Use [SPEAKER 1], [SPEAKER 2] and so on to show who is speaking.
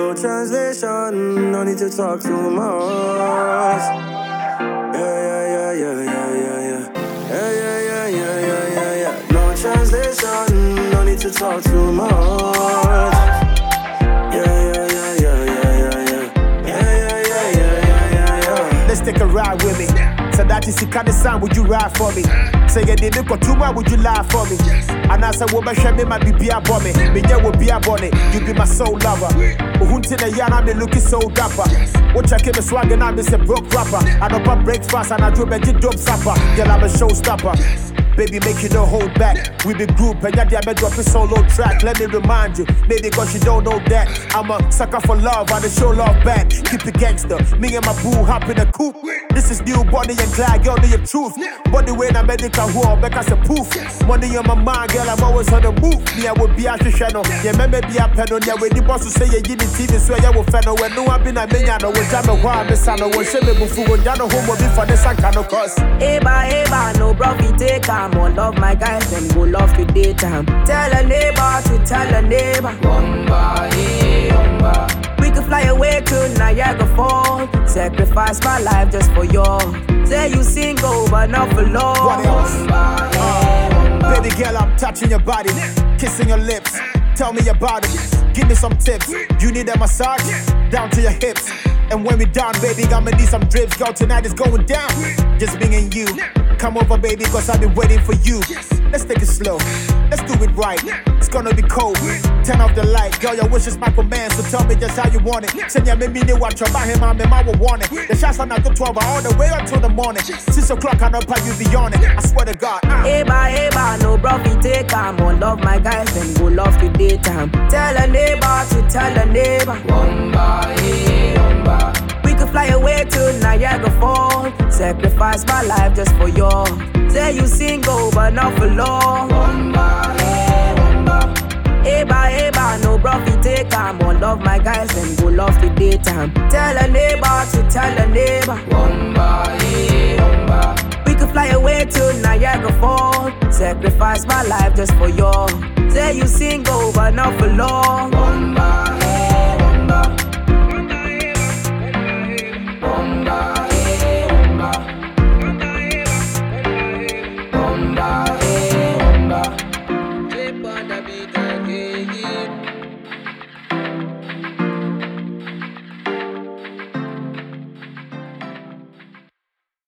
[SPEAKER 1] No translation, no need to talk too much. Yeah, yeah, yeah, yeah, yeah, yeah, yeah. Yeah, yeah, yeah, yeah, yeah, yeah, yeah. No translation, no need to talk too much. Yeah, yeah, yeah, yeah, yeah, yeah, yeah. Yeah, yeah, yeah, yeah, yeah, yeah, yeah.
[SPEAKER 2] Let's take a ride with me. So that is the kind of sound would you ride for me? Say you did look much, would you lie for me? And I said, Woman, share me my be a bomb. Me, yeah, will be a bonnet. You be my soul lover. Uhunti na yana, me looking so dapper. What check him a swag and I'm a broke rapper. I don't breakfast and I do better dope supper. Girl, I'm a showstopper. Baby, make you no hold back. We be group and yeah, me drop a solo track. Let me remind you, maybe cause you don't know that. I'm a sucker for love, I just show love back. Keep it gangster. Me and my boo hop in a coupe. This is new Bonnie and Clyde, girl, know your truth. Body way na medical who back as a poof. Money on my mind, girl, I'm always on the move. Me, I would be a channel. Yeah, me, maybe a pen on yeah, when the boss will say, yeah, you need TV, so yeah, will feno. When no one been a million, no one jam a while, miss I know, when she me before, when you know, home will be for the sun, kind of cause.
[SPEAKER 3] Eba, eba, no bro, we take time. More love my guys, them go love to daytime. Tell a neighbor to tell a neighbor.
[SPEAKER 4] Bomba.
[SPEAKER 3] We could fly away to Niagara Falls. Sacrifice my life just for you. Say you single, but not for long.
[SPEAKER 2] What else? Baby girl, I'm touching your body, kissing your lips. Tell me about it. Give me some tips. You need a massage? Down to your hips. And when we done, baby, I'ma need some drips. Girl, tonight is going down. Just me and you. Come over, baby, cause I've been waiting for you. Let's take it slow. Let's do it right. It's gonna be cold. Turn off the light. Girl, your wish is my command, so tell me just how you want it. Send ya me me watch about him, I'm in my want it. The shots are not the 12 all the way until the morning. Six o'clock, I know how you be on it. I swear to God. Uh.
[SPEAKER 3] Eba, eba, no bro, we take time. More love my guys, them go love to daytime. Tell a neighbor to tell a neighbor.
[SPEAKER 4] Bomba, eh, bomba.
[SPEAKER 3] We could fly away to Niagara Falls. Sacrifice my life just for you. Say you single, but not for long.
[SPEAKER 4] Bomba, eh, bomba.
[SPEAKER 3] Eba, eba, no we take time. More love my guys, them go love to daytime. Tell a neighbor to tell a neighbor.
[SPEAKER 4] Bomba, eh, bomba.
[SPEAKER 3] We could fly away to Niagara Falls. Sacrifice my life just for you. Say you single, but not for long.
[SPEAKER 4] Bomba, eh,